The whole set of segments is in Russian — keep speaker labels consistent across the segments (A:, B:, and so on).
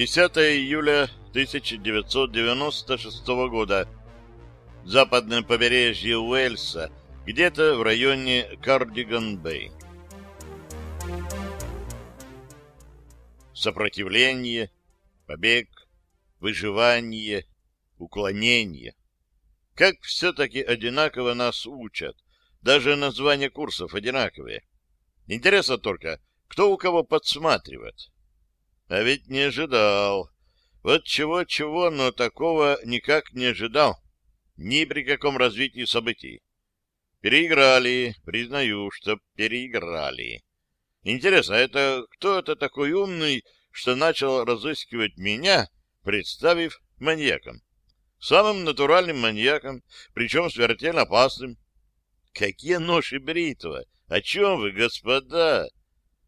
A: 10 июля 1996 года. Западное побережье Уэльса, где-то в районе Кардиган-Бэй. Сопротивление, побег, выживание, уклонение. Как все-таки одинаково нас учат. Даже названия курсов одинаковые. Интересно только, кто у кого подсматривает. А ведь не ожидал. Вот чего-чего, но такого никак не ожидал. Ни при каком развитии событий. Переиграли, признаю, что переиграли. Интересно, это кто это такой умный, что начал разыскивать меня, представив маньяком? Самым натуральным маньяком, причем смертельно опасным. Какие нож и бритва? О чем вы, господа?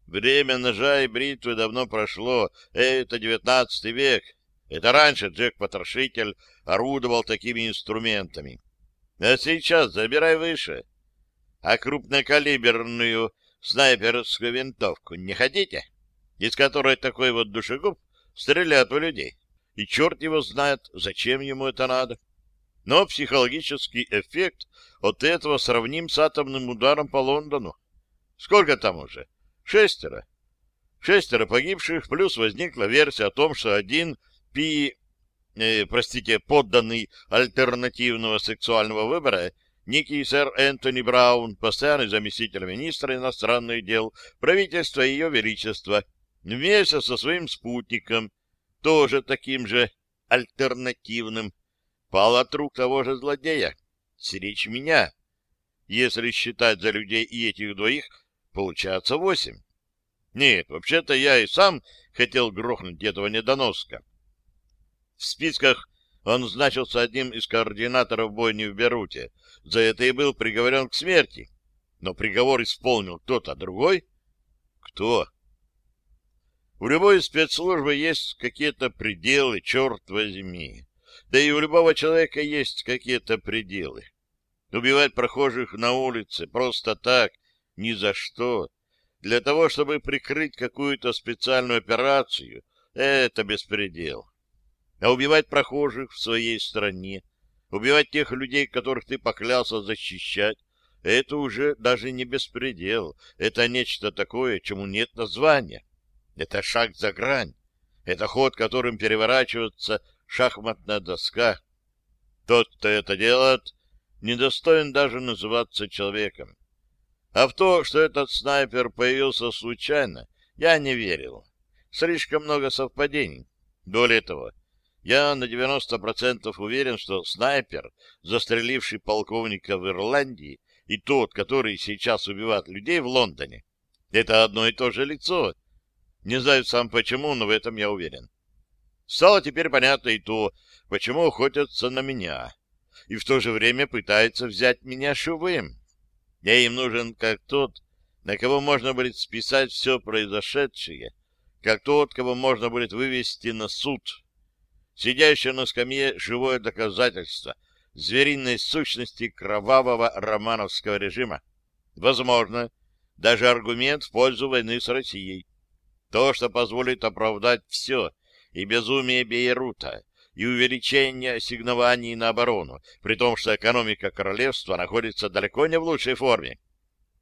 A: Время ножа и бритвы давно прошло. Это девятнадцатый век. Это раньше Джек-потрошитель орудовал такими инструментами. А сейчас забирай выше. А крупнокалиберную снайперскую винтовку не хотите? Из которой такой вот душегуб стреляет в людей. И черт его знает, зачем ему это надо. Но психологический эффект от этого сравним с атомным ударом по Лондону. Сколько там уже? Шестеро. Шестеро погибших, плюс возникла версия о том, что один пи... Э, простите, подданный альтернативного сексуального выбора, некий сэр Энтони Браун, постоянный заместитель министра иностранных дел правительства Ее Величества, вместе со своим спутником, тоже таким же альтернативным, пал от рук того же злодея, сречь меня. Если считать за людей и этих двоих, получается восемь. Нет, вообще-то я и сам хотел грохнуть этого недоноска. В списках он значился одним из координаторов бойни в Беруте. За это и был приговорен к смерти. Но приговор исполнил кто-то другой. Кто? У любой спецслужбы есть какие-то пределы, черт возьми. Да и у любого человека есть какие-то пределы. Убивать прохожих на улице просто так, ни за что. Для того, чтобы прикрыть какую-то специальную операцию, это беспредел. А убивать прохожих в своей стране, убивать тех людей, которых ты поклялся защищать, это уже даже не беспредел. Это нечто такое, чему нет названия. Это шаг за грань. Это ход, которым переворачивается шахматная доска. Тот, кто это делает, недостоин даже называться человеком. А в то, что этот снайпер появился случайно, я не верил. Слишком много совпадений. Более того, я на 90% уверен, что снайпер, застреливший полковника в Ирландии, и тот, который сейчас убивает людей в Лондоне, это одно и то же лицо. Не знаю сам почему, но в этом я уверен. Стало теперь понятно и то, почему охотятся на меня, и в то же время пытаются взять меня живым. Я им нужен как тот, на кого можно будет списать все произошедшее, как тот, кого можно будет вывести на суд. Сидящее на скамье живое доказательство звериной сущности кровавого романовского режима. Возможно, даже аргумент в пользу войны с Россией. То, что позволит оправдать все, и безумие Бейрута, и увеличение ассигнований на оборону, при том, что экономика королевства находится далеко не в лучшей форме,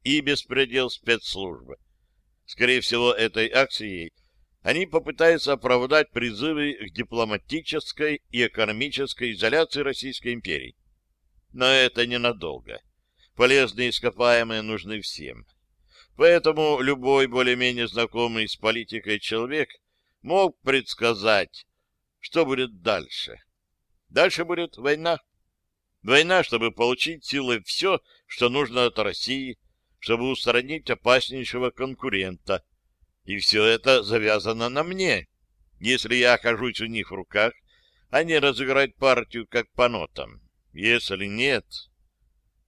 A: и беспредел спецслужбы. Скорее всего, этой акцией они попытаются оправдать призывы к дипломатической и экономической изоляции Российской империи. Но это ненадолго. Полезные ископаемые нужны всем. Поэтому любой более-менее знакомый с политикой человек мог предсказать, что будет дальше? Дальше будет война. Война, чтобы получить силой все, что нужно от России, чтобы устранить опаснейшего конкурента. И все это завязано на мне. Если я окажусь у них в руках, они разыграют партию как по нотам. Если нет...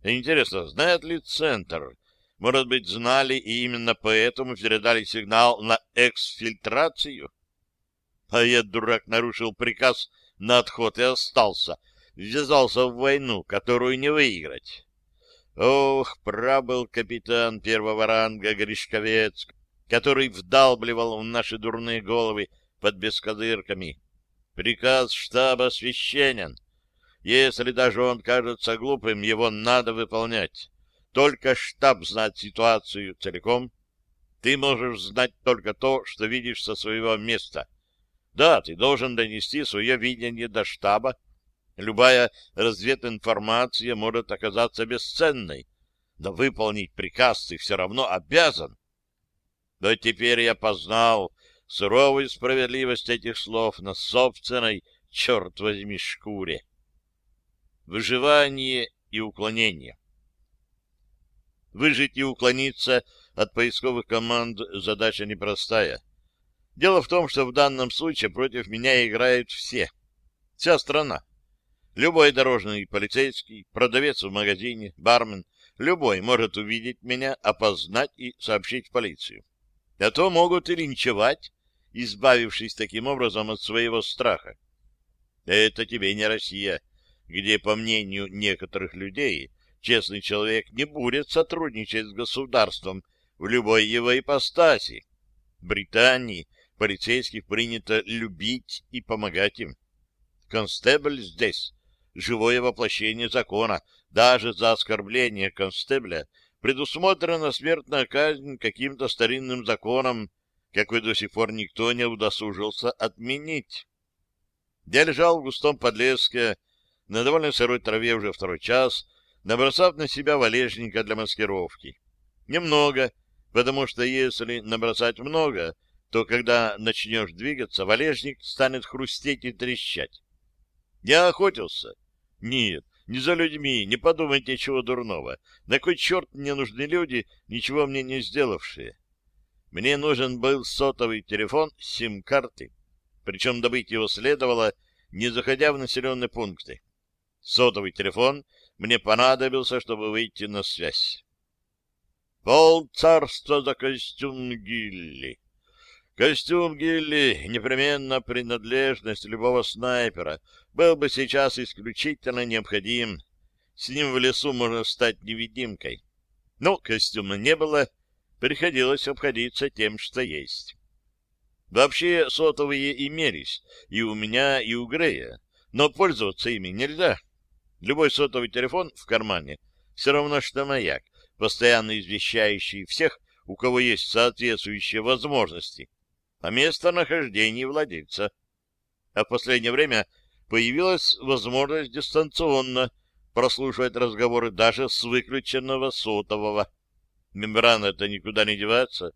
A: Интересно, знает ли Центр? Может быть, знали и именно поэтому передали сигнал на эксфильтрацию? А я, дурак, нарушил приказ на отход и остался. Ввязался в войну, которую не выиграть. Ох, прабыл капитан первого ранга Гришковец, который вдалбливал в наши дурные головы под бескозырками. Приказ штаба священен. Если даже он кажется глупым, его надо выполнять. Только штаб знает ситуацию целиком. Ты можешь знать только то, что видишь со своего места. Да, ты должен донести свое видение до штаба. Любая развединформация может оказаться бесценной, но выполнить приказ ты все равно обязан. Но теперь я познал суровую справедливость этих слов на собственной, черт возьми, шкуре. Выживание и уклонение. Выжить и уклониться от поисковых команд задача непростая. Дело в том, что в данном случае против меня играют все. Вся страна. Любой дорожный полицейский, продавец в магазине, бармен, любой может увидеть меня, опознать и сообщить в полицию. А то могут и линчевать, избавившись таким образом от своего страха. Это тебе не Россия, где, по мнению некоторых людей, честный человек не будет сотрудничать с государством в любой его ипостаси. Британии полицейских принято любить и помогать им. Констебль здесь — живое воплощение закона. Даже за оскорбление констебля предусмотрена смертная казнь каким-то старинным законом, какой до сих пор никто не удосужился отменить. Я лежал в густом подлеске, на довольно сырой траве уже второй час, набросав на себя валежника для маскировки. Немного, потому что если набросать много, то когда начнешь двигаться, валежник станет хрустеть и трещать. Я охотился? Нет, не за людьми, не подумайте чего дурного. На кой черт мне нужны люди, ничего мне не сделавшие? Мне нужен был сотовый телефон с сим-карты, причем добыть его следовало, не заходя в населенные пункты. Сотовый телефон мне понадобился, чтобы выйти на связь. Пол царства за костюм Гилли. Костюм Гилли — непременно принадлежность любого снайпера, был бы сейчас исключительно необходим. С ним в лесу можно стать невидимкой. Но костюма не было, приходилось обходиться тем, что есть. Вообще сотовые имелись и у меня, и у Грея, но пользоваться ими нельзя. Любой сотовый телефон в кармане все равно, что маяк, постоянно извещающий всех, у кого есть соответствующие возможности, о местонахождении владельца. А в последнее время появилась возможность дистанционно прослушивать разговоры даже с выключенного сотового. Мембрана-то никуда не девается.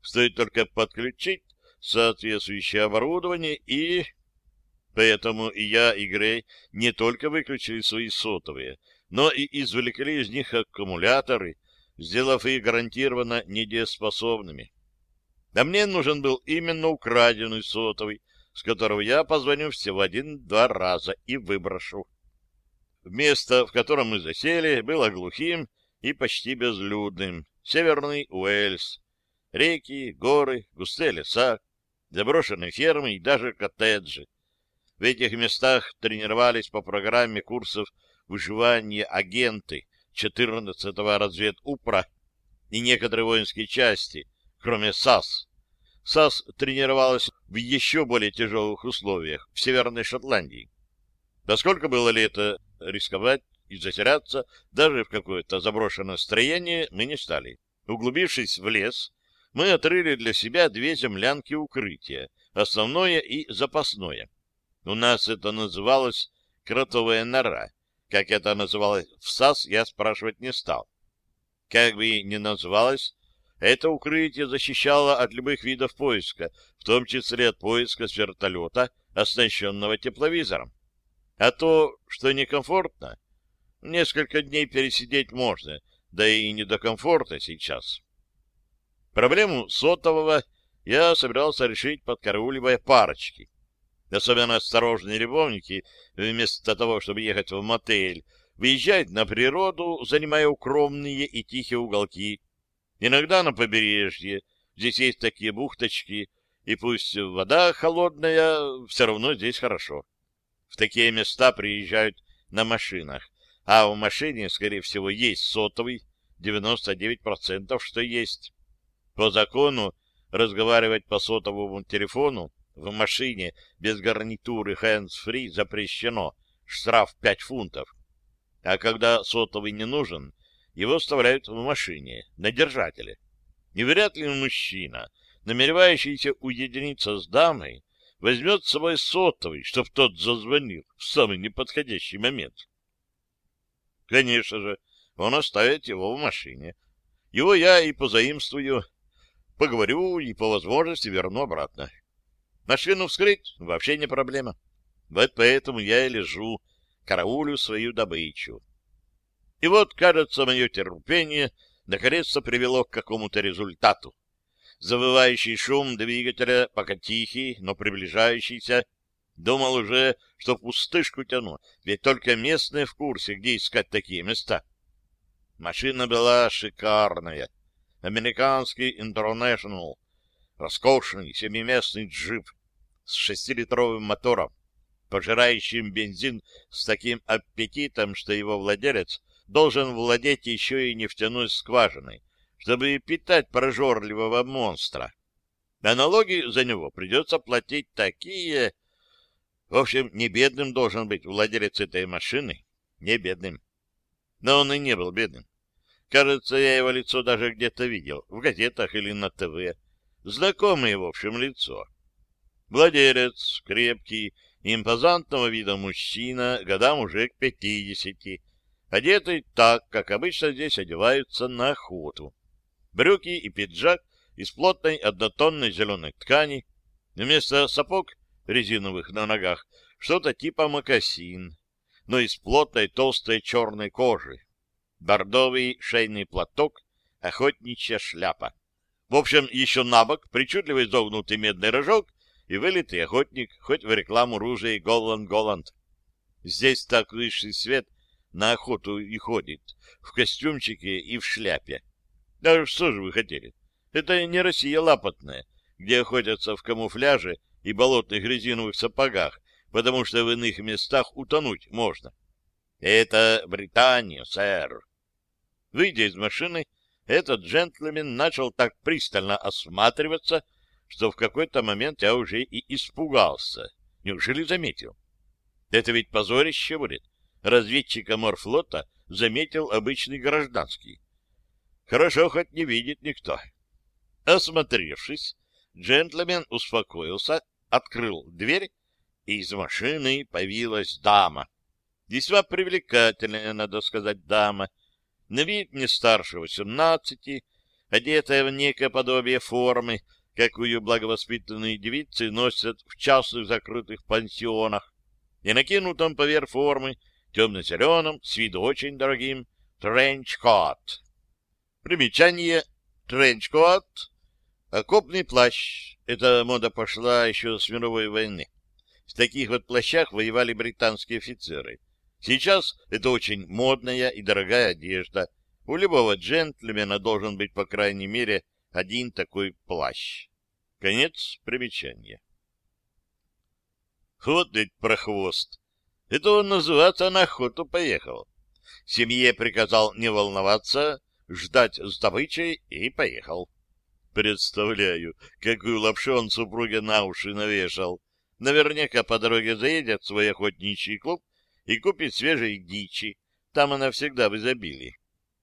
A: Стоит только подключить соответствующее оборудование и... Поэтому и я, и Грей не только выключили свои сотовые, но и извлекли из них аккумуляторы, сделав их гарантированно недееспособными. А мне нужен был именно украденный сотовый, с которого я позвоню всего один-два раза и выброшу. Место, в котором мы засели, было глухим и почти безлюдным. Северный Уэльс. Реки, горы, густые леса, заброшенные фермы и даже коттеджи. В этих местах тренировались по программе курсов выживания агенты 14-го разведупра и некоторые воинские части, кроме САС. САС тренировалась в еще более тяжелых условиях в Северной Шотландии. Поскольку было ли это рисковать и затеряться даже в какое-то заброшенное строение, мы не стали. Углубившись в лес, мы отрыли для себя две землянки укрытия, основное и запасное. У нас это называлось кротовая нора. Как это называлось в САС, я спрашивать не стал. Как бы ни называлось, это укрытие защищало от любых видов поиска, в том числе от поиска с вертолета, оснащенного тепловизором. А то, что некомфортно, несколько дней пересидеть можно, да и не до комфорта сейчас. Проблему сотового я собирался решить, подкарауливая парочки. Особенно осторожные любовники, вместо того, чтобы ехать в мотель, выезжают на природу, занимая укромные и тихие уголки, Иногда на побережье. Здесь есть такие бухточки, и пусть вода холодная, все равно здесь хорошо. В такие места приезжают на машинах, а в машине, скорее всего, есть сотовый, 99% что есть. По закону разговаривать по сотовому телефону в машине без гарнитуры hands-free запрещено, штраф 5 фунтов. А когда сотовый не нужен, его вставляют в машине, на держателе. И ли мужчина, намеревающийся уединиться с дамой, возьмет с собой сотовый, чтоб тот зазвонил в самый неподходящий момент. Конечно же, он оставит его в машине. Его я и позаимствую, поговорю и по возможности верну обратно. Машину вскрыть вообще не проблема. Вот поэтому я и лежу, караулю свою добычу. И вот, кажется, мое терпение наконец-то привело к какому-то результату. Завывающий шум двигателя, пока тихий, но приближающийся, думал уже, что пустышку тяну, ведь только местные в курсе, где искать такие места. Машина была шикарная. Американский International. Роскошный семиместный джип с шестилитровым мотором, пожирающим бензин с таким аппетитом, что его владелец должен владеть еще и нефтяной скважиной, чтобы питать прожорливого монстра. А налоги за него придется платить такие... В общем, не бедным должен быть владелец этой машины, не бедным. Но он и не был бедным. Кажется, я его лицо даже где-то видел, в газетах или на ТВ. Знакомое, в общем, лицо. Владелец, крепкий, импозантного вида мужчина, годам уже к пятидесяти, одетый так, как обычно здесь одеваются на охоту. Брюки и пиджак из плотной однотонной зеленой ткани, вместо сапог резиновых на ногах что-то типа мокасин, но из плотной толстой черной кожи, бордовый шейный платок, охотничья шляпа. В общем, еще на бок причудливо изогнутый медный рожок и вылитый охотник, хоть в рекламу ружей Голланд-Голланд. Здесь так высший свет на охоту и ходит, в костюмчике и в шляпе. Да что же вы хотели? Это не Россия лапотная, где охотятся в камуфляже и болотных резиновых сапогах, потому что в иных местах утонуть можно. Это Британия, сэр. Выйдя из машины, этот джентльмен начал так пристально осматриваться, что в какой-то момент я уже и испугался. Неужели заметил? Это ведь позорище будет. Разведчика морфлота заметил обычный гражданский. Хорошо, хоть не видит никто. Осмотревшись, джентльмен успокоился, открыл дверь, и из машины появилась дама. Весьма привлекательная, надо сказать, дама, на вид не старше восемнадцати, одетая в некое подобие формы, какую благовоспитанные девицы носят в частных закрытых пансионах, и накинутом поверх формы темно-зеленым, с виду очень дорогим, тренч-кот. Примечание тренч-кот — окопный плащ. Эта мода пошла еще с мировой войны. В таких вот плащах воевали британские офицеры. Сейчас это очень модная и дорогая одежда. У любого джентльмена должен быть, по крайней мере, один такой плащ. Конец примечания. Вот ведь прохвост. Это он называться на охоту поехал. Семье приказал не волноваться, ждать с добычей и поехал. Представляю, какую лапшу он супруге на уши навешал. Наверняка по дороге заедет в свой охотничий клуб и купит свежей дичи. Там она всегда в изобилии.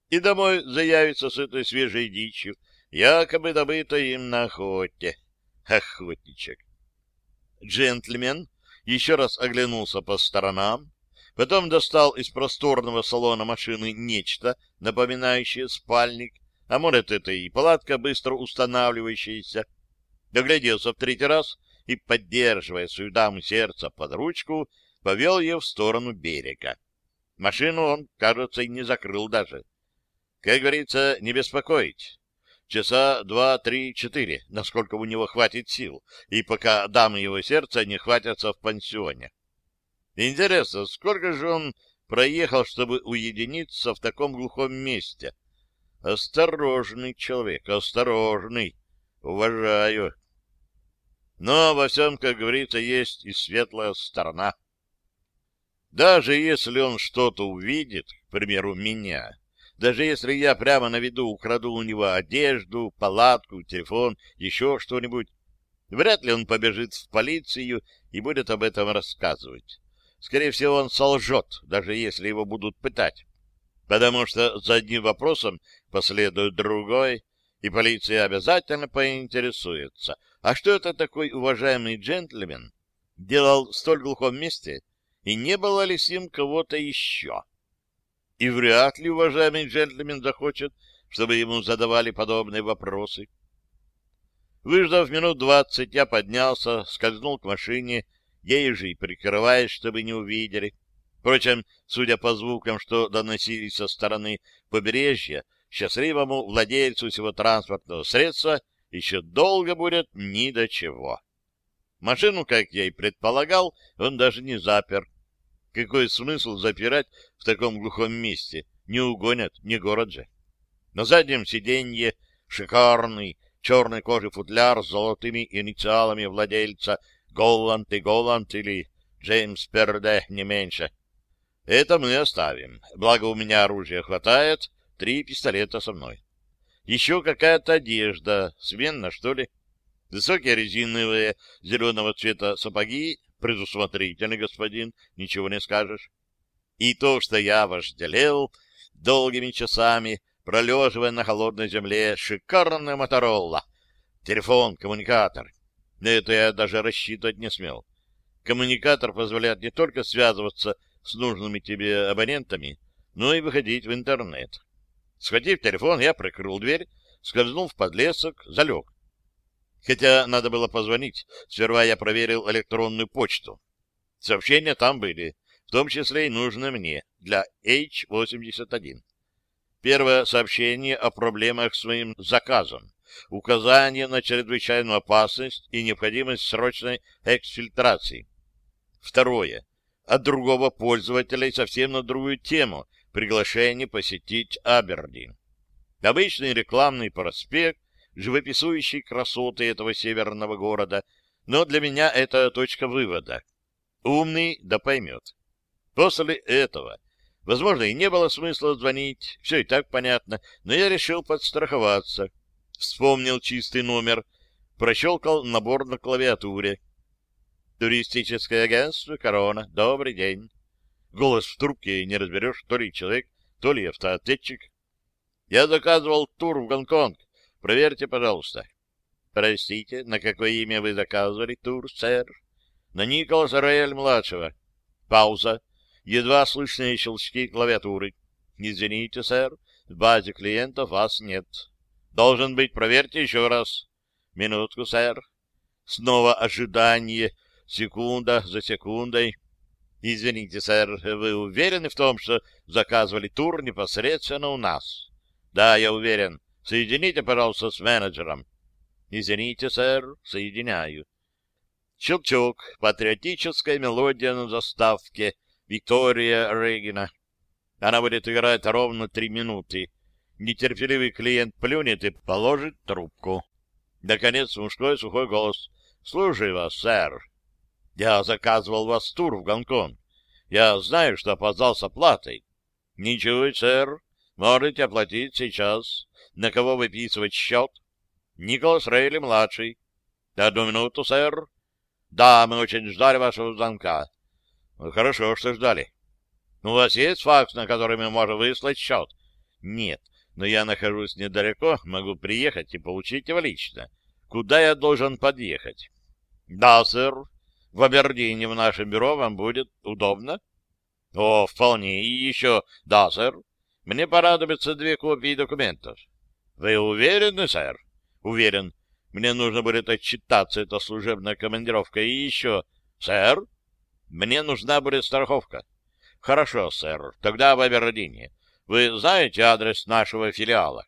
A: И домой заявится с этой свежей дичью, якобы добытой им на охоте. Охотничек. Джентльмен еще раз оглянулся по сторонам, потом достал из просторного салона машины нечто, напоминающее спальник, а может, это и палатка, быстро устанавливающаяся. Догляделся в третий раз и, поддерживая свою даму сердца под ручку, повел ее в сторону берега. Машину он, кажется, и не закрыл даже. Как говорится, не беспокоить. Часа два, три, четыре, насколько у него хватит сил, и пока дамы его сердца не хватятся в пансионе. Интересно, сколько же он проехал, чтобы уединиться в таком глухом месте? Осторожный человек, осторожный. Уважаю. Но во всем, как говорится, есть и светлая сторона. Даже если он что-то увидит, к примеру, меня, даже если я прямо на виду украду у него одежду, палатку, телефон, еще что-нибудь, Вряд ли он побежит в полицию и будет об этом рассказывать. Скорее всего, он солжет, даже если его будут пытать. Потому что за одним вопросом последует другой, и полиция обязательно поинтересуется, а что это такой уважаемый джентльмен делал в столь глухом месте, и не было ли с ним кого-то еще? И вряд ли уважаемый джентльмен захочет, чтобы ему задавали подобные вопросы. Выждав минут двадцать, я поднялся, скользнул к машине, ей же и прикрываясь, чтобы не увидели. Впрочем, судя по звукам, что доносились со стороны побережья, счастливому владельцу всего транспортного средства еще долго будет ни до чего. Машину, как я и предполагал, он даже не запер. Какой смысл запирать в таком глухом месте? Не угонят, не город же. На заднем сиденье шикарный черной кожи футляр с золотыми инициалами владельца Голланд и Голланд или Джеймс Перде не меньше. Это мы оставим. Благо у меня оружия хватает, три пистолета со мной. Еще какая-то одежда, сменна, что ли? Высокие резиновые зеленого цвета сапоги, предусмотрительный господин, ничего не скажешь. И то, что я вожделел долгими часами, пролеживая на холодной земле, шикарная Моторолла. Телефон, коммуникатор. На это я даже рассчитывать не смел. Коммуникатор позволяет не только связываться с нужными тебе абонентами, но и выходить в интернет. Схватив телефон, я прикрыл дверь, скользнул в подлесок, залег. Хотя надо было позвонить. Сперва я проверил электронную почту. Сообщения там были, в том числе и нужные мне, для H81. Первое сообщение о проблемах с моим заказом. Указание на чрезвычайную опасность и необходимость срочной эксфильтрации. Второе. От другого пользователя и совсем на другую тему. Приглашение посетить Абердин. Обычный рекламный проспект, живописующий красоты этого северного города, но для меня это точка вывода. Умный да поймет. После этого Возможно, и не было смысла звонить, все и так понятно, но я решил подстраховаться. Вспомнил чистый номер, прощелкал набор на клавиатуре. Туристическое агентство «Корона». Добрый день. Голос в трубке не разберешь, то ли человек, то ли автоответчик. Я заказывал тур в Гонконг. Проверьте, пожалуйста. Простите, на какое имя вы заказывали тур, сэр? На Николаса Рояль-младшего. Пауза едва слышные щелчки клавиатуры. «Извините, сэр, в базе клиентов вас нет. Должен быть, проверьте еще раз. Минутку, сэр. Снова ожидание, секунда за секундой. Извините, сэр, вы уверены в том, что заказывали тур непосредственно у нас? Да, я уверен. Соедините, пожалуйста, с менеджером. Извините, сэр, соединяю. Щелчок, патриотическая мелодия на заставке — Виктория Регина. Она будет играть ровно три минуты. Нетерпеливый клиент плюнет и положит трубку. Наконец мужской сухой голос. «Слушай вас, сэр. Я заказывал вас тур в Гонконг. Я знаю, что опоздал с оплатой. Ничего, сэр. Можете оплатить сейчас. На кого выписывать счет? Николас Рейли-младший. Одну минуту, сэр. Да, мы очень ждали вашего звонка. Хорошо, что ждали. У вас есть факс, на который мы можем выслать счет? Нет, но я нахожусь недалеко, могу приехать и получить его лично. Куда я должен подъехать? Да, сэр. В Абердине в нашем бюро вам будет удобно? О, вполне. И еще... Да, сэр. Мне понадобятся две копии документов. Вы уверены, сэр? Уверен. Мне нужно будет отчитаться, это служебная командировка. И еще... Сэр? Мне нужна будет страховка. Хорошо, сэр. Тогда в Абердине. Вы знаете адрес нашего филиала?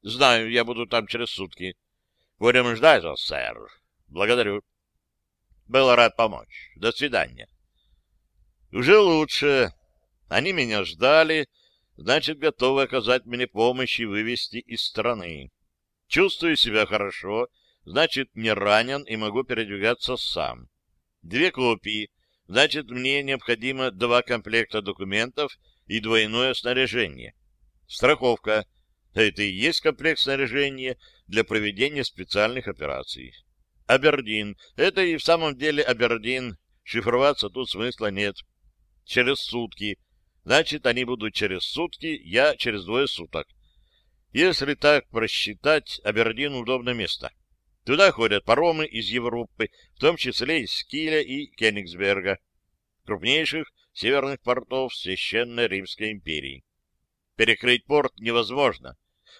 A: Знаю, я буду там через сутки. Будем ждать вас, сэр. Благодарю. Был рад помочь. До свидания. Уже лучше. Они меня ждали, значит, готовы оказать мне помощь и вывести из страны. Чувствую себя хорошо, значит, не ранен и могу передвигаться сам. Две копии значит, мне необходимо два комплекта документов и двойное снаряжение. Страховка. Это и есть комплект снаряжения для проведения специальных операций. Абердин. Это и в самом деле Абердин. Шифроваться тут смысла нет. Через сутки. Значит, они будут через сутки, я через двое суток. Если так просчитать, Абердин — удобное место. Туда ходят паромы из Европы, в том числе из Киля и Кенигсберга, крупнейших северных портов Священной Римской империи. Перекрыть порт невозможно,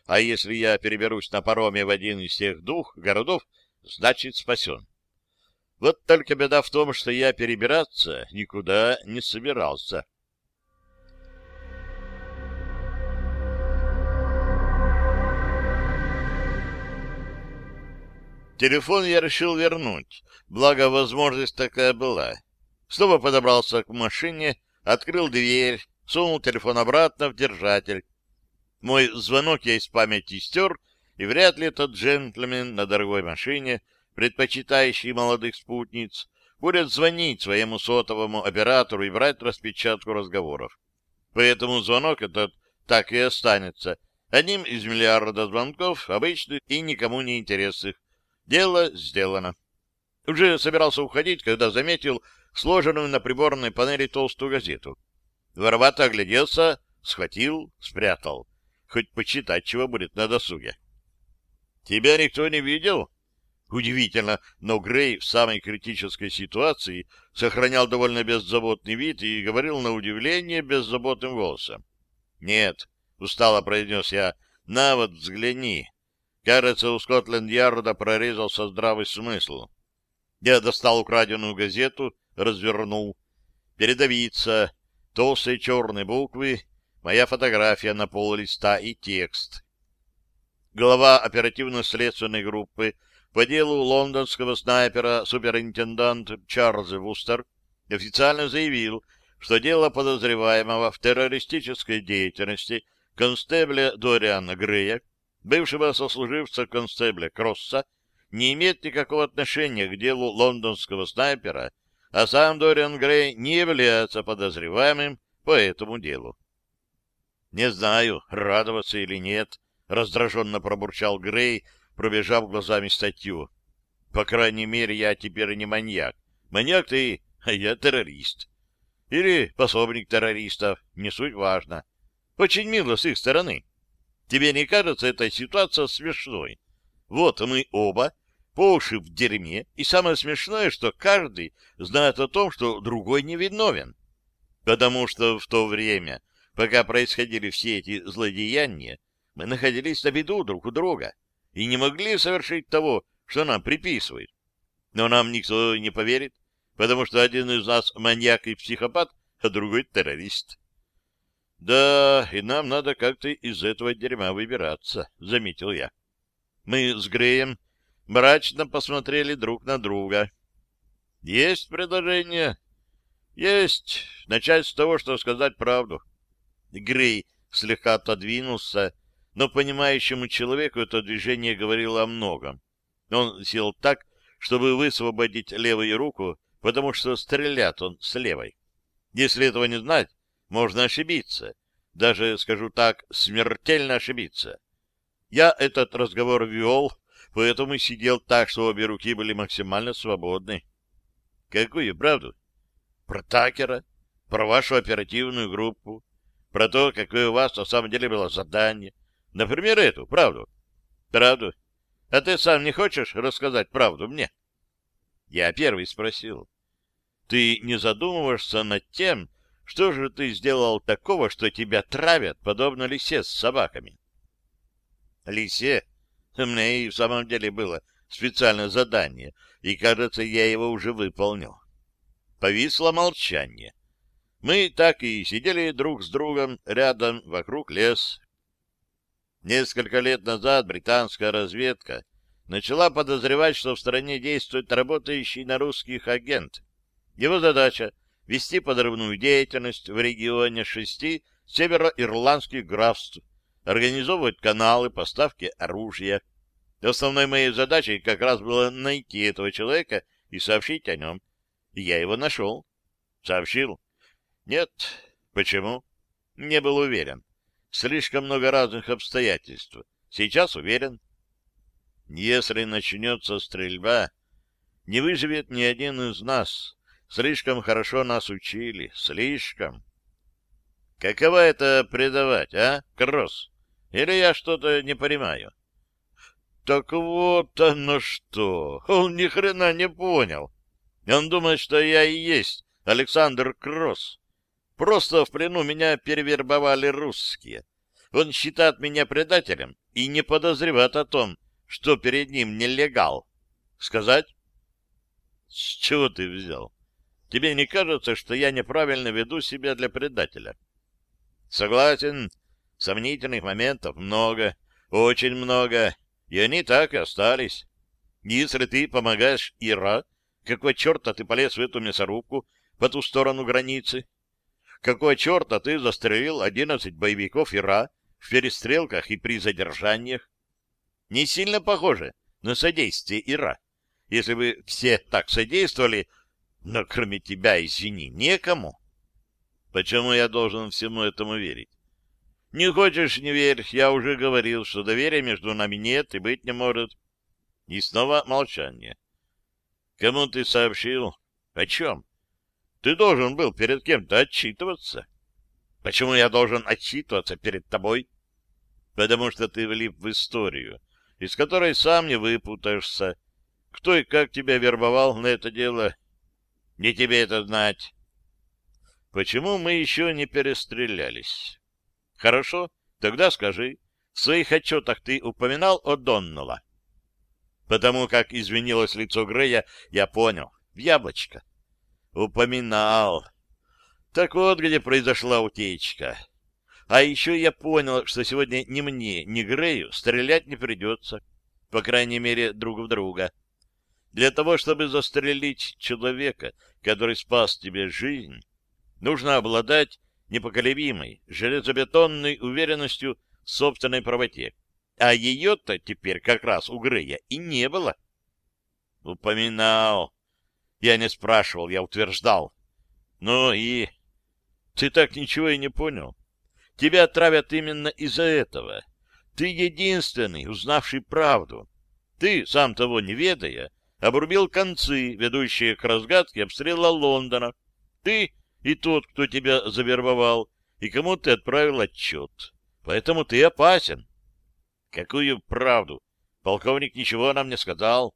A: а если я переберусь на пароме в один из тех двух городов, значит спасен. Вот только беда в том, что я перебираться никуда не собирался. Телефон я решил вернуть, благо возможность такая была. Снова подобрался к машине, открыл дверь, сунул телефон обратно в держатель. Мой звонок я из памяти стер, и вряд ли этот джентльмен на дорогой машине, предпочитающий молодых спутниц, будет звонить своему сотовому оператору и брать распечатку разговоров. Поэтому звонок этот так и останется одним из миллиарда звонков, обычных и никому не интересных, Дело сделано. Уже собирался уходить, когда заметил сложенную на приборной панели толстую газету. Воровато огляделся, схватил, спрятал. Хоть почитать чего будет на досуге. «Тебя никто не видел?» Удивительно, но Грей в самой критической ситуации сохранял довольно беззаботный вид и говорил на удивление беззаботным голосом. «Нет», — устало произнес я, — «на вот взгляни, Кажется, у Скотленд-Ярда прорезался здравый смысл. Я достал украденную газету, развернул. Передовица, толстые черные буквы, моя фотография на пол листа и текст. Глава оперативно-следственной группы по делу лондонского снайпера суперинтендант Чарльз Вустер официально заявил, что дело подозреваемого в террористической деятельности констебля Дориана Грея бывшего сослуживца констебля Кросса, не имеет никакого отношения к делу лондонского снайпера, а сам Дориан Грей не является подозреваемым по этому делу. «Не знаю, радоваться или нет», — раздраженно пробурчал Грей, пробежав глазами статью. «По крайней мере, я теперь не маньяк. Маньяк ты, а я террорист. Или пособник террористов, не суть важно. Очень мило с их стороны. Тебе не кажется эта ситуация смешной? Вот мы оба по уши в дерьме, и самое смешное, что каждый знает о том, что другой невиновен. Потому что в то время, пока происходили все эти злодеяния, мы находились на виду друг у друга и не могли совершить того, что нам приписывают. Но нам никто не поверит, потому что один из нас маньяк и психопат, а другой террорист. Да, и нам надо как-то из этого дерьма выбираться, — заметил я. Мы с Греем мрачно посмотрели друг на друга. Есть предложение? Есть. Начать с того, что сказать правду. Грей слегка отодвинулся, но понимающему человеку это движение говорило о многом. Он сел так, чтобы высвободить левую руку, потому что стрелят он с левой. Если этого не знать, можно ошибиться. Даже, скажу так, смертельно ошибиться. Я этот разговор вел, поэтому сидел так, что обе руки были максимально свободны. Какую правду? Про Такера, про вашу оперативную группу, про то, какое у вас на самом деле было задание. Например, эту, правду. Правду. А ты сам не хочешь рассказать правду мне? Я первый спросил. Ты не задумываешься над тем, что же ты сделал такого, что тебя травят, подобно лисе с собаками? Лисе? Мне и в самом деле было специальное задание, и, кажется, я его уже выполнил. Повисло молчание. Мы так и сидели друг с другом рядом вокруг лес. Несколько лет назад британская разведка начала подозревать, что в стране действует работающий на русских агент. Его задача вести подрывную деятельность в регионе шести североирландских графств, организовывать каналы поставки оружия. Основной моей задачей как раз было найти этого человека и сообщить о нем. И я его нашел. Сообщил? Нет. Почему? Не был уверен. Слишком много разных обстоятельств. Сейчас уверен. Если начнется стрельба, не выживет ни один из нас. Слишком хорошо нас учили, слишком. Каково это предавать, а, Кросс? Или я что-то не понимаю? Так вот оно что! Он ни хрена не понял. Он думает, что я и есть Александр Кросс. Просто в плену меня перевербовали русские. Он считает меня предателем и не подозревает о том, что перед ним нелегал. Сказать? С чего ты взял? Тебе не кажется, что я неправильно веду себя для предателя? Согласен, сомнительных моментов много, очень много, и они так и остались. Если ты помогаешь Ира, какого черта ты полез в эту мясорубку по ту сторону границы? Какого черта ты застрелил одиннадцать боевиков Ира в перестрелках и при задержаниях? Не сильно похоже на содействие Ира. Если бы все так содействовали, но кроме тебя, извини, некому. Почему я должен всему этому верить? Не хочешь, не верь, я уже говорил, что доверия между нами нет и быть не может. И снова молчание. Кому ты сообщил? О чем? Ты должен был перед кем-то отчитываться. Почему я должен отчитываться перед тобой? Потому что ты влип в историю, из которой сам не выпутаешься. Кто и как тебя вербовал на это дело? Не тебе это знать. Почему мы еще не перестрелялись? Хорошо, тогда скажи, в своих отчетах ты упоминал о Доннелла? Потому как извинилось лицо Грея, я понял. В яблочко. Упоминал. Так вот, где произошла утечка. А еще я понял, что сегодня ни мне, ни Грею стрелять не придется. По крайней мере, друг в друга. Для того, чтобы застрелить человека, который спас тебе жизнь, нужно обладать непоколебимой, железобетонной уверенностью в собственной правоте. А ее-то теперь как раз у Грея и не было. Упоминал. Я не спрашивал, я утверждал. Ну и... Ты так ничего и не понял. Тебя травят именно из-за этого. Ты единственный, узнавший правду. Ты, сам того не ведая, обрубил концы, ведущие к разгадке обстрела Лондона. Ты и тот, кто тебя завербовал, и кому ты отправил отчет. Поэтому ты опасен. Какую правду? Полковник ничего нам не сказал.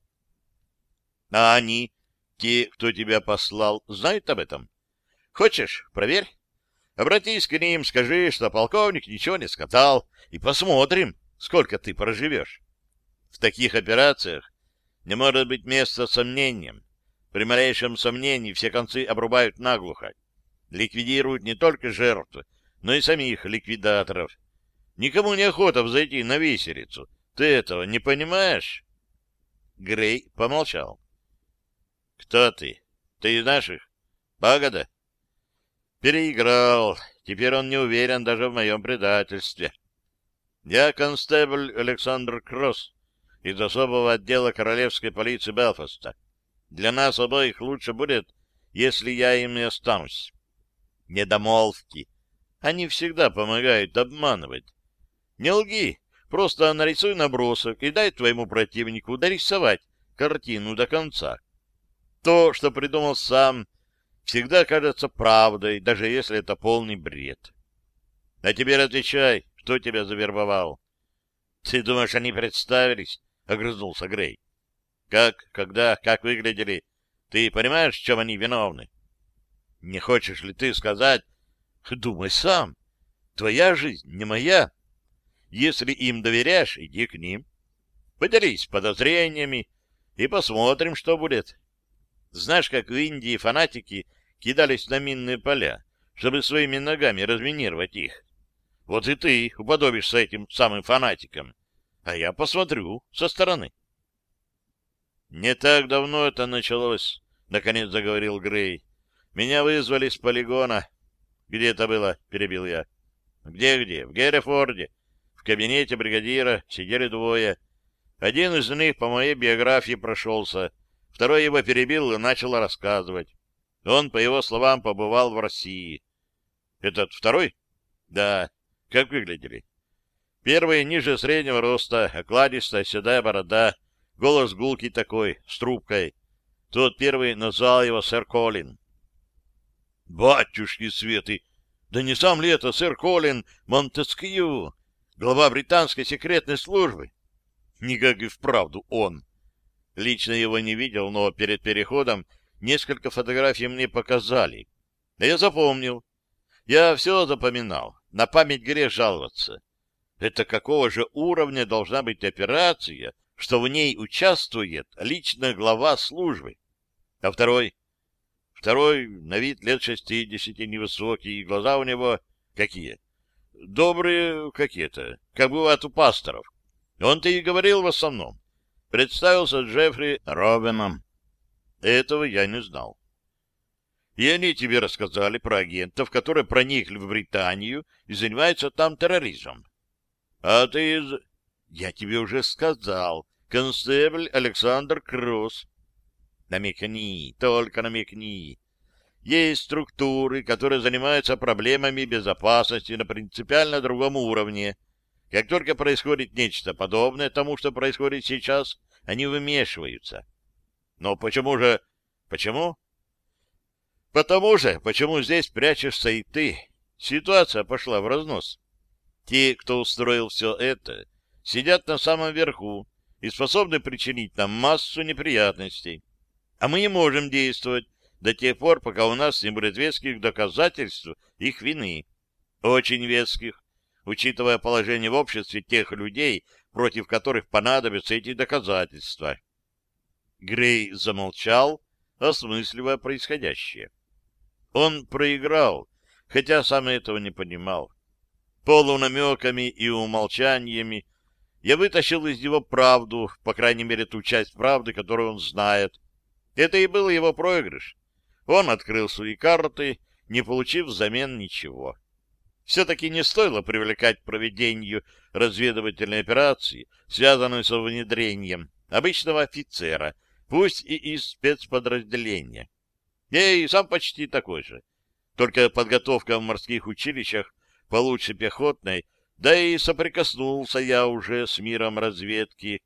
A: А они, те, кто тебя послал, знают об этом? Хочешь, проверь. Обратись к ним, скажи, что полковник ничего не сказал, и посмотрим, сколько ты проживешь. В таких операциях не может быть места сомнениям. При малейшем сомнении все концы обрубают наглухо. Ликвидируют не только жертвы, но и самих ликвидаторов. Никому не охота взойти на виселицу. Ты этого не понимаешь? Грей помолчал. — Кто ты? Ты из наших? Пагода? Переиграл. Теперь он не уверен даже в моем предательстве. Я констебль Александр Кросс из особого отдела королевской полиции Белфаста. Для нас обоих лучше будет, если я им не останусь. Недомолвки. Они всегда помогают обманывать. Не лги, просто нарисуй набросок и дай твоему противнику дорисовать картину до конца. То, что придумал сам, всегда кажется правдой, даже если это полный бред. А теперь отвечай, кто тебя завербовал. Ты думаешь, они представились? — огрызнулся Грей. — Как, когда, как выглядели? Ты понимаешь, в чем они виновны? — Не хочешь ли ты сказать? — Думай сам. Твоя жизнь, не моя. Если им доверяешь, иди к ним. Поделись подозрениями и посмотрим, что будет. Знаешь, как в Индии фанатики кидались на минные поля, чтобы своими ногами разминировать их? Вот и ты уподобишься этим самым фанатикам а я посмотрю со стороны. Не так давно это началось, — наконец заговорил Грей. Меня вызвали с полигона. Где это было? — перебил я. Где-где? В Герефорде. В кабинете бригадира сидели двое. Один из них по моей биографии прошелся, второй его перебил и начал рассказывать. Он, по его словам, побывал в России. Этот второй? Да. Как выглядели? Первый ниже среднего роста, окладистая седая борода, голос гулкий такой, с трубкой. Тот первый назвал его сэр Колин. Батюшки светы! Да не сам ли это сэр Колин Монтескью, глава британской секретной службы? Никак и вправду он. Лично его не видел, но перед переходом несколько фотографий мне показали. Я запомнил. Я все запоминал. На память грех жаловаться. Это какого же уровня должна быть операция, что в ней участвует лично глава службы? А второй? Второй, на вид лет шестидесяти, невысокий, глаза у него какие? Добрые какие-то, как бывает у пасторов. Он-то и говорил в основном. Представился Джеффри Робином. Этого я не знал. И они тебе рассказали про агентов, которые проникли в Британию и занимаются там терроризмом. А ты из... Я тебе уже сказал. Констебль Александр Кросс. Намекни, только намекни. Есть структуры, которые занимаются проблемами безопасности на принципиально другом уровне. Как только происходит нечто подобное тому, что происходит сейчас, они вмешиваются. Но почему же... Почему? Потому же, почему здесь прячешься и ты. Ситуация пошла в разнос. Те, кто устроил все это, сидят на самом верху и способны причинить нам массу неприятностей а мы не можем действовать до тех пор, пока у нас не будет веских доказательств их вины. Очень веских, учитывая положение в обществе тех людей, против которых понадобятся эти доказательства. Грей замолчал, осмысливая происходящее. Он проиграл, хотя сам этого не понимал. Полунамеками и умолчаниями я вытащил из него правду, по крайней мере, ту часть правды, которую он знает, это и был его проигрыш. Он открыл свои карты, не получив взамен ничего. Все-таки не стоило привлекать к проведению разведывательной операции, связанной со внедрением обычного офицера, пусть и из спецподразделения. Я и сам почти такой же. Только подготовка в морских училищах получше пехотной, да и соприкоснулся я уже с миром разведки.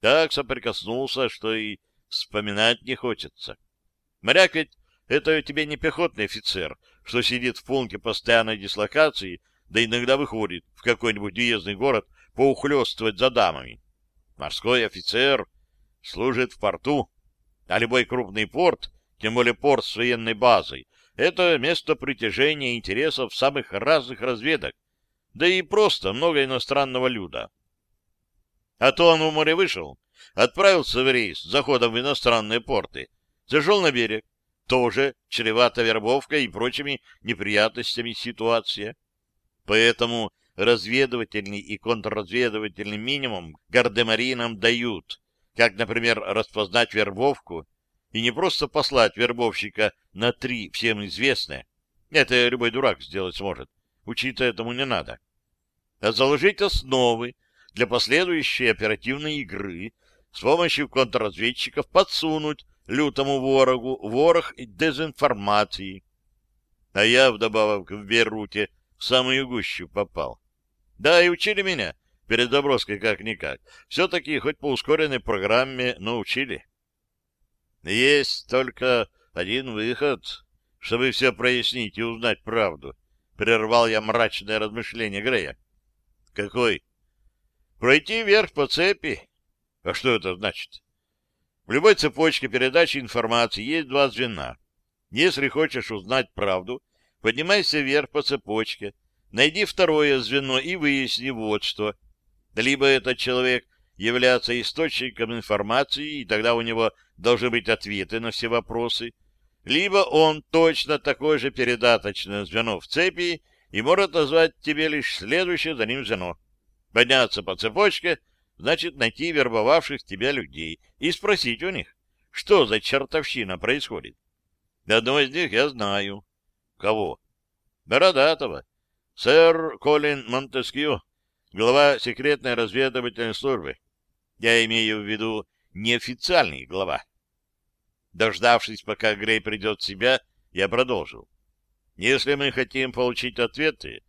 A: Так соприкоснулся, что и вспоминать не хочется. Моряк ведь это тебе не пехотный офицер, что сидит в пункте постоянной дислокации, да иногда выходит в какой-нибудь уездный город поухлёстывать за дамами. Морской офицер служит в порту, а любой крупный порт, тем более порт с военной базой, это место притяжения интересов самых разных разведок, да и просто много иностранного люда. А то он в море вышел, отправился в рейс с заходом в иностранные порты, зашел на берег, тоже чревата вербовкой и прочими неприятностями ситуация. Поэтому разведывательный и контрразведывательный минимум гардемаринам дают, как, например, распознать вербовку и не просто послать вербовщика на три всем известные, это любой дурак сделать сможет, учиться этому не надо, а заложить основы для последующей оперативной игры с помощью контрразведчиков подсунуть лютому ворогу ворох дезинформации. А я вдобавок в Беруте в самую гущу попал. Да, и учили меня перед заброской как-никак. Все-таки хоть по ускоренной программе, но учили. Есть только один выход, чтобы все прояснить и узнать правду. Прервал я мрачное размышление Грея. Какой? Пройти вверх по цепи а что это значит? В любой цепочке передачи информации есть два звена. Если хочешь узнать правду, поднимайся вверх по цепочке, найди второе звено и выясни вот что. Либо этот человек является источником информации, и тогда у него должны быть ответы на все вопросы, либо он точно такое же передаточное звено в цепи и может назвать тебе лишь следующее за ним звено. Подняться по цепочке — значит найти вербовавших тебя людей и спросить у них, что за чертовщина происходит. Одного из них я знаю. Кого? Бородатого. Сэр Колин Монтескью, глава секретной разведывательной службы. Я имею в виду неофициальный глава. Дождавшись, пока Грей придет в себя, я продолжил. Если мы хотим получить ответы,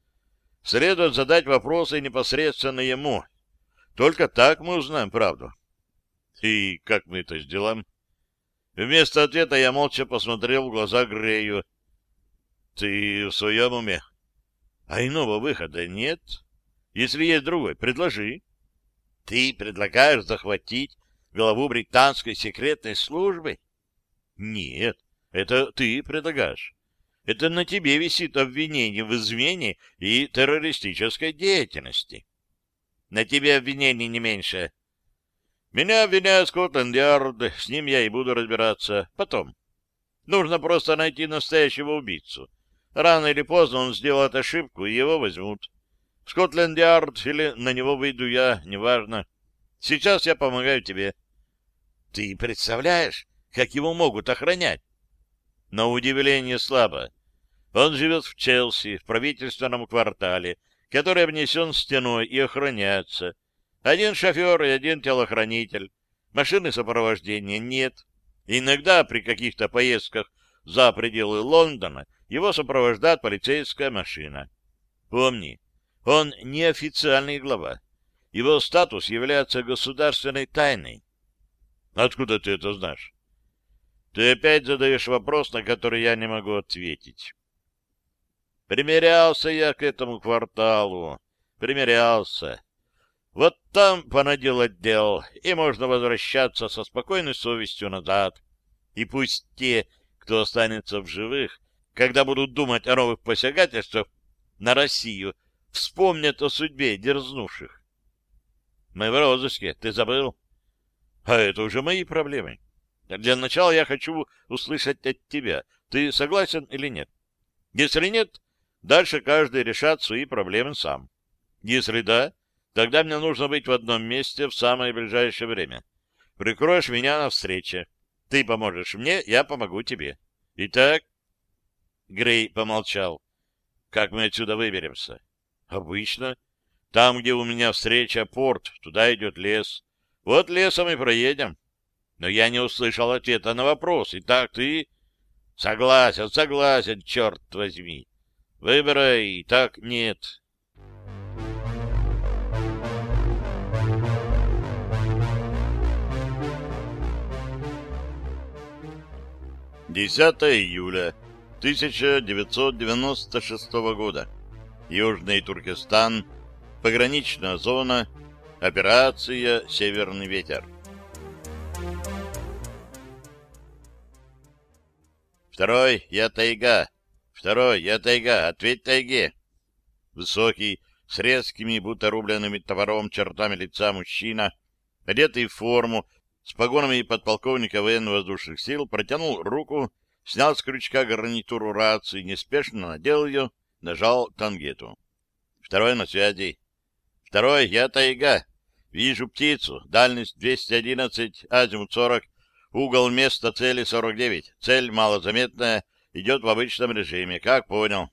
A: следует задать вопросы непосредственно ему, только так мы узнаем правду. И как мы это сделаем? Вместо ответа я молча посмотрел в глаза Грею. — Ты в своем уме? — А иного выхода нет. Если есть другой, предложи. — Ты предлагаешь захватить главу британской секретной службы? — Нет, это ты предлагаешь. Это на тебе висит обвинение в измене и террористической деятельности. На тебе обвинений не меньше. Меня обвиняют Скотланд-Ярд, с ним я и буду разбираться. Потом. Нужно просто найти настоящего убийцу. Рано или поздно он сделает ошибку, и его возьмут. В Скотленд-Ярд или на него выйду я, неважно. Сейчас я помогаю тебе. Ты представляешь, как его могут охранять? На удивление слабо. Он живет в Челси, в правительственном квартале, который обнесен стеной и охраняется. Один шофер и один телохранитель. Машины сопровождения нет. Иногда при каких-то поездках за пределы Лондона его сопровождает полицейская машина. Помни, он не официальный глава. Его статус является государственной тайной. Откуда ты это знаешь? Ты опять задаешь вопрос, на который я не могу ответить. Примерялся я к этому кварталу. Примерялся. Вот там понаделать дел, и можно возвращаться со спокойной совестью назад. И пусть те, кто останется в живых, когда будут думать о новых посягательствах на Россию, вспомнят о судьбе дерзнувших. Мы в розыске, ты забыл? А это уже мои проблемы. Для начала я хочу услышать от тебя, ты согласен или нет. Если нет, дальше каждый решат свои проблемы сам. Если да, тогда мне нужно быть в одном месте в самое ближайшее время. Прикроешь меня на встрече. Ты поможешь мне, я помогу тебе. Итак, Грей помолчал. Как мы отсюда выберемся? Обычно. Там, где у меня встреча, порт, туда идет лес. Вот лесом и проедем. Но я не услышал ответа на вопрос. Итак, ты... Согласен, согласен, черт возьми. Выбора и так нет. Десятое июля 1996 года. Южный Туркестан, пограничная зона, операция «Северный ветер». Второй, я тайга. Второй, я тайга. Ответь тайге. Высокий, с резкими, будто рубленными товаром чертами лица мужчина, одетый в форму, с погонами подполковника военно-воздушных сил, протянул руку, снял с крючка гарнитуру рации, неспешно надел ее, нажал тангету. Второй на связи. Второй, я тайга. Вижу птицу. Дальность 211, азимут 40, угол места цели 49. Цель малозаметная, идет в обычном режиме. Как понял?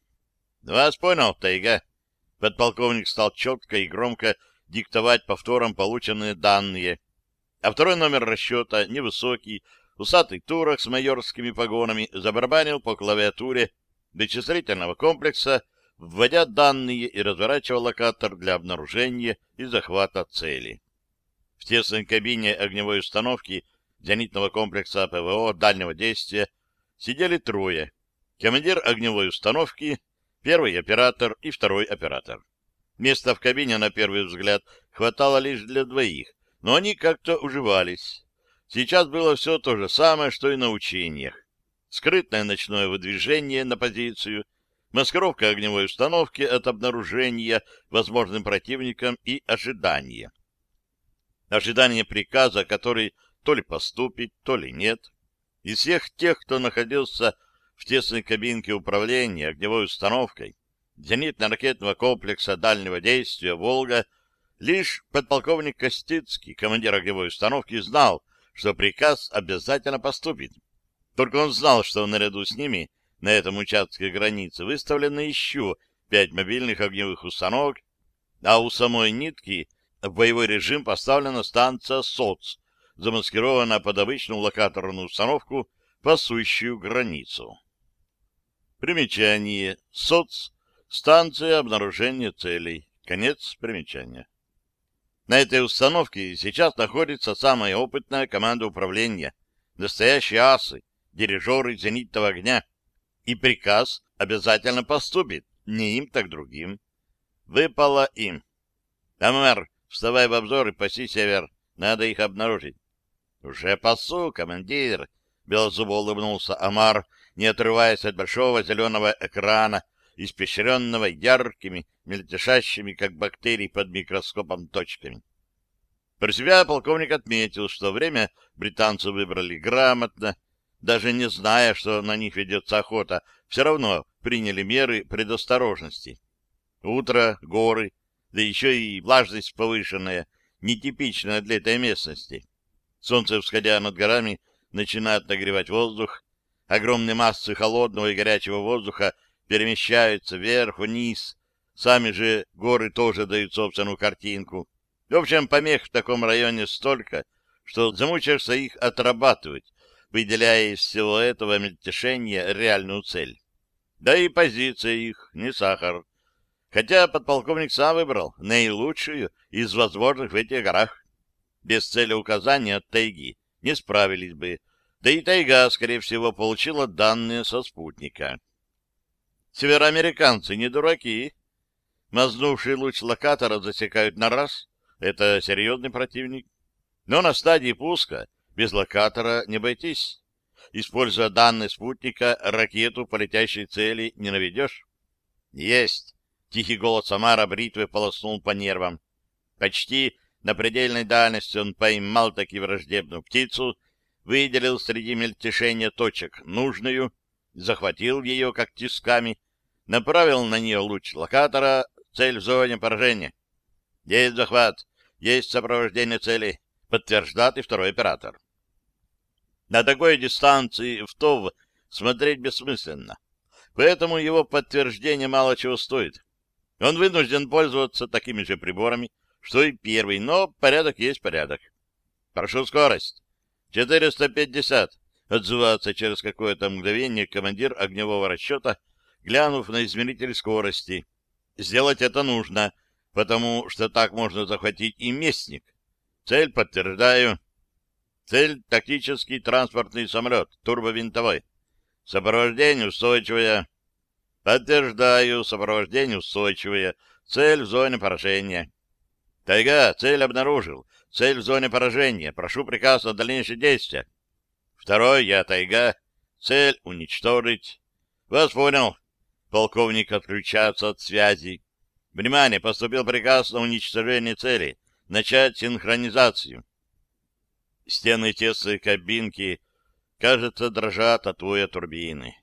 A: Вас понял, тайга. Подполковник стал четко и громко диктовать повтором полученные данные. А второй номер расчета, невысокий, усатый турок с майорскими погонами, забарабанил по клавиатуре вычислительного комплекса, вводя данные и разворачивал локатор для обнаружения и захвата цели. В тесной кабине огневой установки зенитного комплекса ПВО дальнего действия сидели трое. Командир огневой установки, первый оператор и второй оператор. Места в кабине, на первый взгляд, хватало лишь для двоих, но они как-то уживались. Сейчас было все то же самое, что и на учениях. Скрытное ночное выдвижение на позицию, маскировка огневой установки от обнаружения возможным противником и ожидание. Ожидание приказа, который то ли поступит, то ли нет. Из всех тех, кто находился в тесной кабинке управления огневой установкой зенитно-ракетного комплекса дальнего действия «Волга», лишь подполковник Костицкий, командир огневой установки, знал, что приказ обязательно поступит. Только он знал, что наряду с ними на этом участке границы выставлено еще пять мобильных огневых установок, а у самой нитки в боевой режим поставлена станция СОЦ, замаскированная под обычную локаторную установку, пасущую границу. Примечание. СОЦ — станция обнаружения целей. Конец примечания. На этой установке сейчас находится самая опытная команда управления. настоящие асы, дирижеры зенитного огня. И приказ обязательно поступит, не им, так другим. Выпало им. Амар, вставай в обзор и паси север. Надо их обнаружить. Уже пасу, командир. Белозубо улыбнулся Амар, не отрываясь от большого зеленого экрана, испещренного яркими, мельтешащими, как бактерии под микроскопом, точками. Про себя полковник отметил, что время британцы выбрали грамотно, даже не зная, что на них ведется охота, все равно приняли меры предосторожности. Утро, горы, да еще и влажность повышенная, нетипичная для этой местности. Солнце, всходя над горами, начинает нагревать воздух, огромные массы холодного и горячего воздуха перемещаются вверх-вниз, сами же горы тоже дают собственную картинку. В общем, помех в таком районе столько, что замучаешься их отрабатывать, выделяя из всего этого мельтешения реальную цель. Да и позиция их не сахар. Хотя подполковник сам выбрал наилучшую из возможных в этих горах. Без цели указания от тайги не справились бы, да и тайга, скорее всего, получила данные со спутника. Североамериканцы не дураки. Мазнувший луч локатора засекают на раз, это серьезный противник. Но на стадии пуска без локатора не обойтись. Используя данные спутника, ракету по летящей цели не наведешь. Есть. Тихий голос Самара бритвы полоснул по нервам. Почти на предельной дальности он поймал таки враждебную птицу, выделил среди мельтешения точек нужную, захватил ее как тисками, направил на нее луч локатора, цель в зоне поражения. Есть захват. Есть сопровождение цели. Подтверждает и второй оператор. На такой дистанции в ТОВ смотреть бессмысленно. Поэтому его подтверждение мало чего стоит. Он вынужден пользоваться такими же приборами, что и первый, но порядок есть порядок. Прошу скорость. 450. Отзывается через какое-то мгновение командир огневого расчета, глянув на измеритель скорости. Сделать это нужно, потому что так можно захватить и местник. Цель подтверждаю. Цель — тактический транспортный самолет, турбовинтовой. Сопровождение устойчивое. Подтверждаю, сопровождение устойчивое. Цель в зоне поражения. Тайга, цель обнаружил. Цель в зоне поражения. Прошу приказ на дальнейшие действия. Второй, я Тайга. Цель уничтожить. Вас понял. Полковник отключается от связи. Внимание! Поступил приказ на уничтожение цели. Начать синхронизацию. Стены тесной кабинки, кажется, дрожат от воя турбины.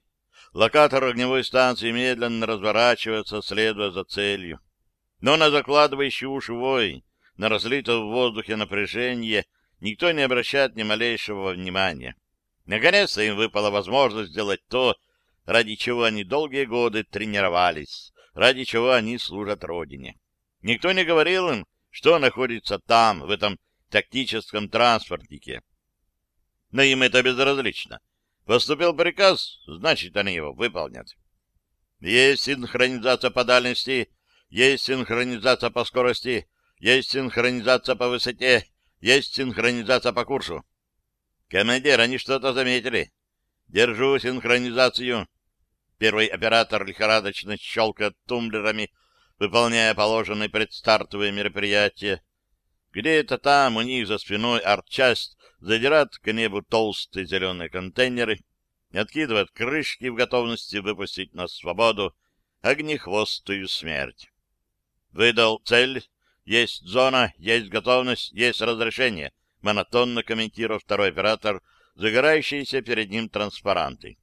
A: Локатор огневой станции медленно разворачивается, следуя за целью. Но на закладывающий уши вой, на разлитое в воздухе напряжение, никто не обращает ни малейшего внимания. Наконец-то им выпала возможность сделать то, ради чего они долгие годы тренировались, ради чего они служат Родине. Никто не говорил им, что находится там, в этом тактическом транспортнике. Но им это безразлично. Поступил приказ, значит, они его выполнят. Есть синхронизация по дальности, есть синхронизация по скорости, есть синхронизация по высоте, есть синхронизация по курсу. Командир, они что-то заметили. Держу синхронизацию. Первый оператор лихорадочно щелкает тумблерами, выполняя положенные предстартовые мероприятия. Где-то там у них за спиной артчасть задирает к небу толстые зеленые контейнеры, откидывает крышки в готовности выпустить на свободу огнехвостую смерть. Выдал цель, есть зона, есть готовность, есть разрешение, монотонно комментировал второй оператор, загорающиеся перед ним транспаранты.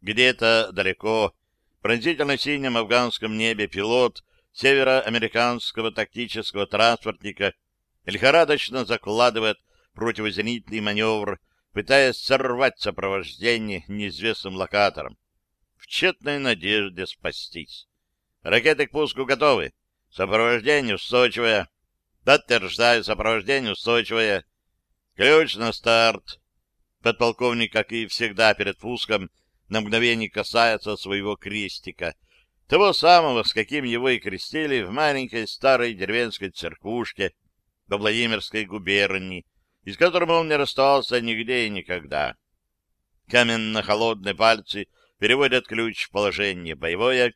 A: Где-то далеко, в пронзительно-синем афганском небе пилот североамериканского тактического транспортника лихорадочно закладывает противозенитный маневр, пытаясь сорвать сопровождение неизвестным локатором, в тщетной надежде спастись. Ракеты к пуску готовы. Сопровождение устойчивое. Подтверждаю, сопровождение устойчивое. Ключ на старт. Подполковник, как и всегда перед пуском, на мгновение касается своего крестика, того самого, с каким его и крестили в маленькой старой деревенской церквушке во Владимирской губернии, и с которым он не расставался нигде и никогда. Каменно-холодные пальцы переводят ключ в положение боевое,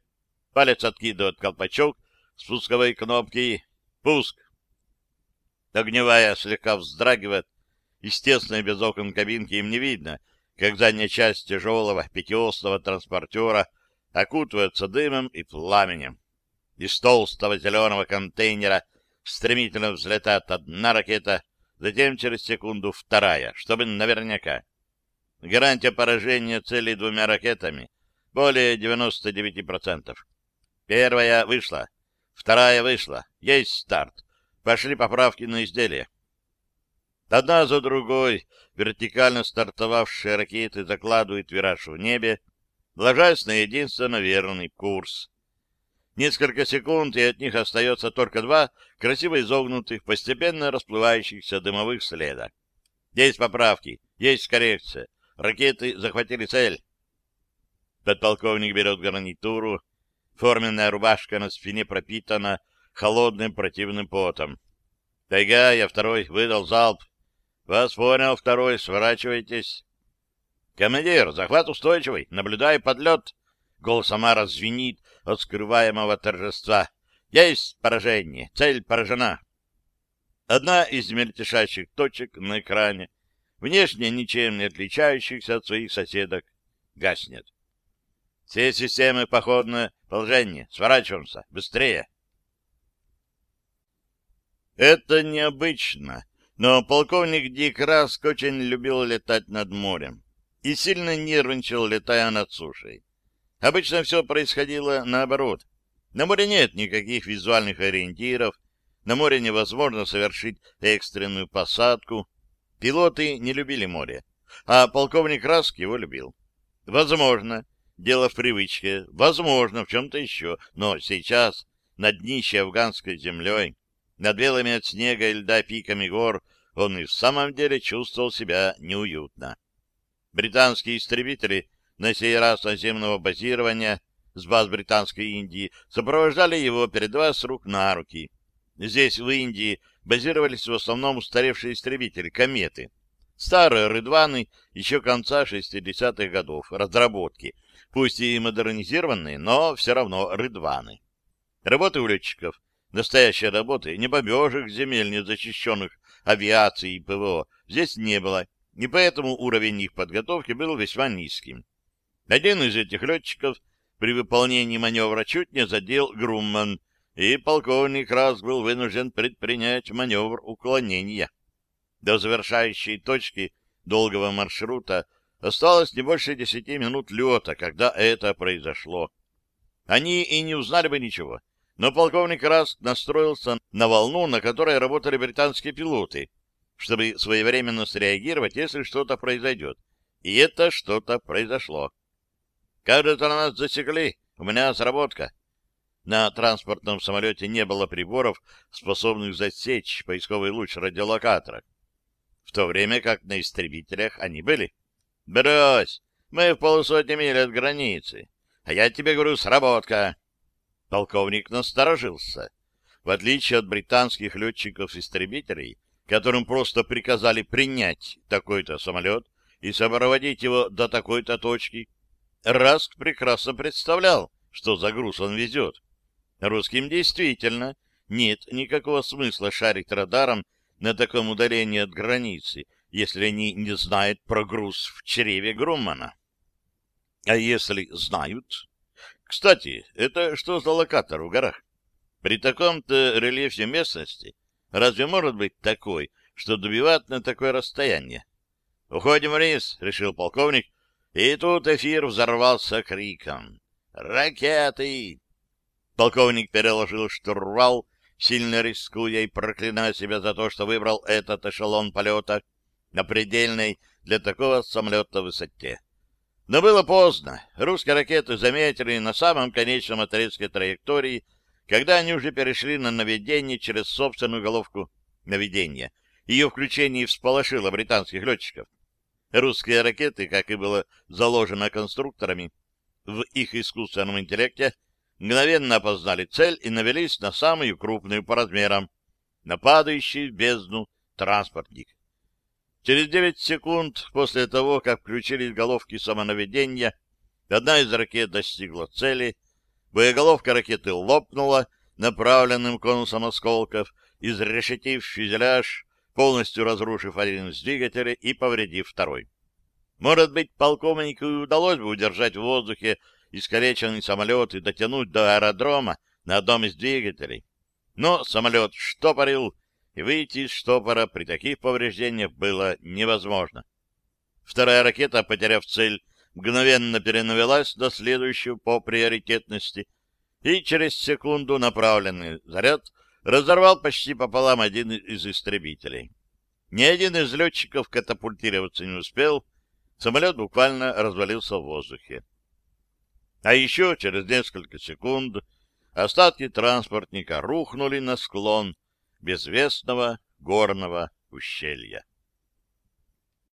A: палец откидывает колпачок спусковой кнопки «Пуск». Огневая слегка вздрагивает, естественно, без окон кабинки им не видно, как задняя часть тяжелого пятиосного транспортера окутывается дымом и пламенем. Из толстого зеленого контейнера стремительно взлетает одна ракета, затем через секунду вторая, чтобы наверняка. Гарантия поражения цели двумя ракетами более 99%. Первая вышла, вторая вышла, есть старт. Пошли поправки на изделие. Одна за другой вертикально стартовавшие ракеты закладывают вираж в небе, ложась на единственно верный курс. Несколько секунд, и от них остается только два красиво изогнутых, постепенно расплывающихся дымовых следа. Есть поправки, есть коррекция. Ракеты захватили цель. Подполковник берет гарнитуру. Форменная рубашка на спине пропитана холодным противным потом. Тайга, я второй, выдал залп. Вас понял, второй, сворачивайтесь. Командир, захват устойчивый, наблюдаю подлет. Голос Амара звенит от скрываемого торжества. Есть поражение, цель поражена. Одна из мельтешащих точек на экране, внешне ничем не отличающихся от своих соседок, гаснет. Все системы походное положение. Сворачиваемся. Быстрее. Это необычно, но полковник Дик Раск очень любил летать над морем и сильно нервничал, летая над сушей. Обычно все происходило наоборот. На море нет никаких визуальных ориентиров, на море невозможно совершить экстренную посадку. Пилоты не любили море, а полковник Раск его любил. Возможно, дело в привычке, возможно, в чем-то еще, но сейчас, на днище афганской землей, над белыми от снега и льда пиками гор, он и в самом деле чувствовал себя неуютно. Британские истребители на сей раз наземного базирования с баз Британской Индии сопровождали его, передавая с рук на руки. Здесь, в Индии, базировались в основном устаревшие истребители «Кометы». Старые «Рыдваны» еще конца 60-х годов, разработки, пусть и модернизированные, но все равно «Рыдваны». Работы у летчиков, настоящие работы, не бомбежек земель, не защищенных авиацией и ПВО, здесь не было, и поэтому уровень их подготовки был весьма низким. Один из этих летчиков при выполнении маневра чуть не задел Грумман, и полковник раз был вынужден предпринять маневр уклонения. До завершающей точки долгого маршрута осталось не больше десяти минут лета, когда это произошло. Они и не узнали бы ничего, но полковник раз настроился на волну, на которой работали британские пилоты, чтобы своевременно среагировать, если что-то произойдет. И это что-то произошло. Кажется, на нас засекли. У меня сработка. На транспортном самолете не было приборов, способных засечь поисковый луч радиолокатора. В то время как на истребителях они были. Брось! Мы в полусотни миль от границы. А я тебе говорю, сработка. Полковник насторожился. В отличие от британских летчиков-истребителей, которым просто приказали принять такой-то самолет и сопроводить его до такой-то точки, Раск прекрасно представлял, что за груз он везет. Русским действительно нет никакого смысла шарить радаром на таком удалении от границы, если они не знают про груз в чреве Груммана. А если знают? Кстати, это что за локатор в горах? При таком-то рельефе местности разве может быть такой, что добивать на такое расстояние? «Уходим вниз», — решил полковник, и тут эфир взорвался криком. «Ракеты!» Полковник переложил штурвал, сильно рискуя и проклиная себя за то, что выбрал этот эшелон полета на предельной для такого самолета высоте. Но было поздно. Русские ракеты заметили на самом конечном отрезке траектории, когда они уже перешли на наведение через собственную головку наведения. Ее включение всполошило британских летчиков. Русские ракеты, как и было заложено конструкторами, в их искусственном интеллекте мгновенно опознали цель и навелись на самую крупную по размерам, на падающий в бездну транспортник. Через 9 секунд после того, как включились головки самонаведения, одна из ракет достигла цели, боеголовка ракеты лопнула направленным конусом осколков, изрешетив фюзеляж, полностью разрушив один из двигателей и повредив второй. Может быть, полковнику удалось бы удержать в воздухе искалеченный самолет и дотянуть до аэродрома на одном из двигателей. Но самолет штопорил, и выйти из штопора при таких повреждениях было невозможно. Вторая ракета, потеряв цель, мгновенно перенавелась до следующего по приоритетности, и через секунду направленный заряд разорвал почти пополам один из истребителей. Ни один из летчиков катапультироваться не успел, самолет буквально развалился в воздухе. А еще через несколько секунд остатки транспортника рухнули на склон безвестного горного ущелья.